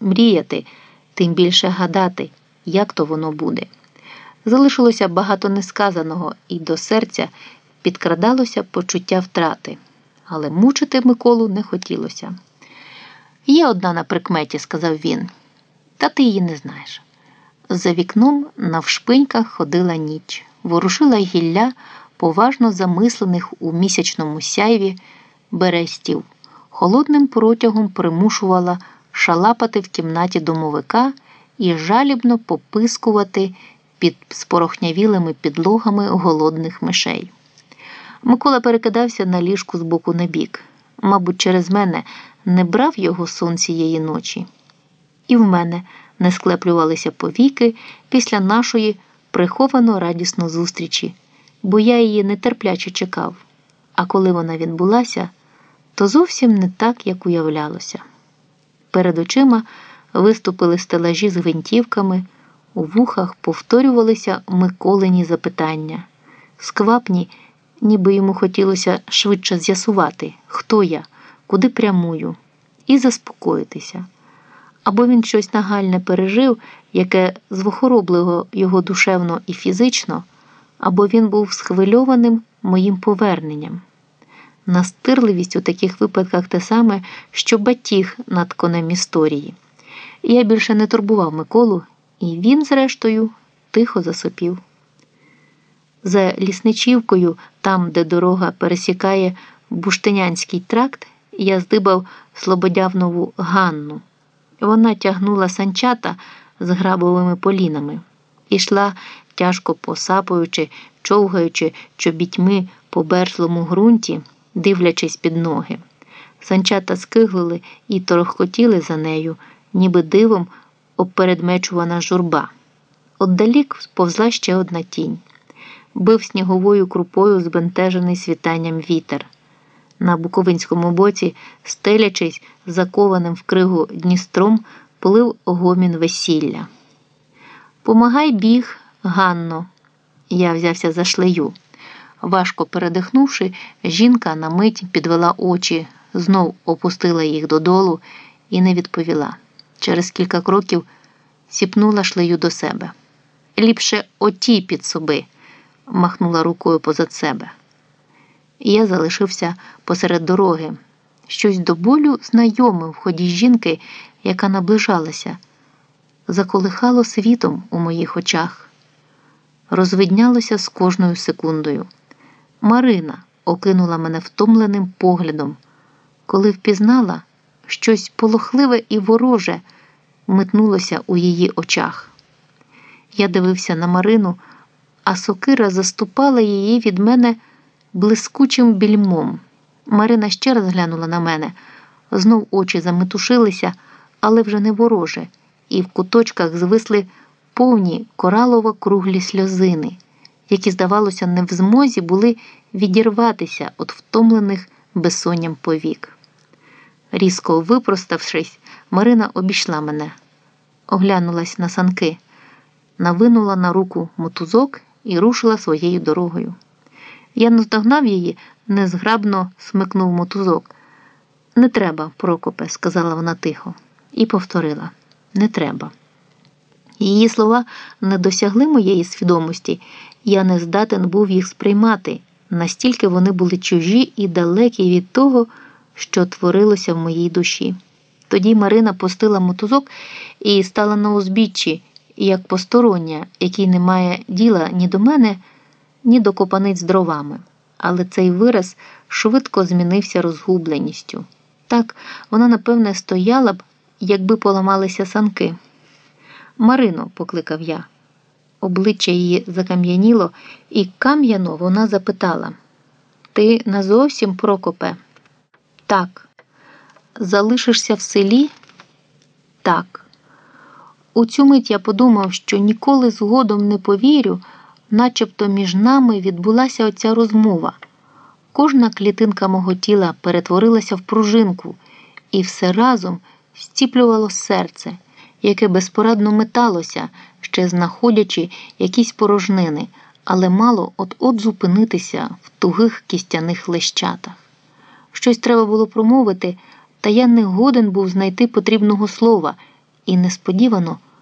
мріяти, тим більше гадати, як то воно буде. Залишилося багато несказаного, і до серця підкрадалося почуття втрати, але мучити Миколу не хотілося. Є одна на прикметі, сказав він, та ти її не знаєш. За вікном навшпиньках ходила ніч, ворушила гілля поважно замислених у місячному сяйві берестів, холодним протягом примушувала шалапати в кімнаті домовика і жалібно попискувати під спорохнявілими підлогами голодних мишей. Микола перекидався на ліжку з боку на бік. Мабуть, через мене не брав його сон цієї ночі. І в мене не склеплювалися повіки після нашої приховано радісно зустрічі, бо я її нетерпляче чекав. А коли вона відбулася, то зовсім не так, як уявлялося. Перед очима виступили стелажі з гвинтівками, у вухах повторювалися Миколині запитання. Сквапні, ніби йому хотілося швидше з'ясувати, хто я, куди прямую, і заспокоїтися. Або він щось нагальне пережив, яке звохороблило його душевно і фізично, або він був схвильованим моїм поверненням. Настирливість у таких випадках те саме, що батіг над конем історії. Я більше не турбував Миколу, і він, зрештою, тихо засопів. За лісничівкою, там, де дорога пересікає Буштинянський тракт, я здибав Слободявнову Ганну. Вона тягнула санчата з грабовими полінами, ішла, тяжко посапуючи, човгаючи чобітьми по бершлому ґрунті, дивлячись під ноги. Санчата скиглили і торохкотіли за нею, ніби дивом обпередмечувана журба. Отдалік повзла ще одна тінь. Бив сніговою крупою збентежений світанням вітер. На Буковинському боці, стелячись закованим в кригу Дністром, плив гомін весілля. Помагай біг, Ганно. Я взявся за шлею. Важко передихнувши, жінка на мить підвела очі, знов опустила їх додолу і не відповіла. Через кілька кроків сіпнула шлею до себе. Ліпше оті під соби, махнула рукою позад себе. Я залишився посеред дороги, щось до болю знайоме в ході жінки, яка наближалася, заколихало світом у моїх очах, розвиднялося з кожною секундою. Марина окинула мене втомленим поглядом, коли впізнала щось полохливе і вороже метнулося у її очах. Я дивився на Марину, а сокира заступала її від мене блискучим більмом. Марина ще раз глянула на мене, знов очі заметушилися, але вже не вороже, і в куточках звисли повні коралово круглі сльозини, які, здавалося, не в змозі були відірватися від втомлених безсонням повік. Різко випроставшись, Марина обійшла мене, оглянулась на санки, навинула на руку мотузок і рушила своєю дорогою. Я наздогнав її, незграбно смикнув мотузок. Не треба, Прокопе, сказала вона тихо, і повторила не треба. Її слова не досягли моєї свідомості, я не здатен був їх сприймати, настільки вони були чужі і далекі від того, що творилося в моїй душі. Тоді Марина пустила мотузок і стала на узбіччі, як постороння, який не має діла ні до мене ні до копаниць дровами, але цей вираз швидко змінився розгубленістю. Так, вона, напевне, стояла б, якби поламалися санки. Марино, покликав я. Обличчя її закам'яніло, і кам'яно вона запитала: Ти назовсім Прокопе? Так. Залишишся в селі? Так. У цю мить я подумав, що ніколи згодом не повірю начебто між нами відбулася оця розмова. Кожна клітинка мого тіла перетворилася в пружинку, і все разом стіплювало серце, яке безпорадно металося, ще знаходячи якісь порожнини, але мало от-от зупинитися в тугих кістяних лещатах. Щось треба було промовити, та я не годен був знайти потрібного слова і несподівано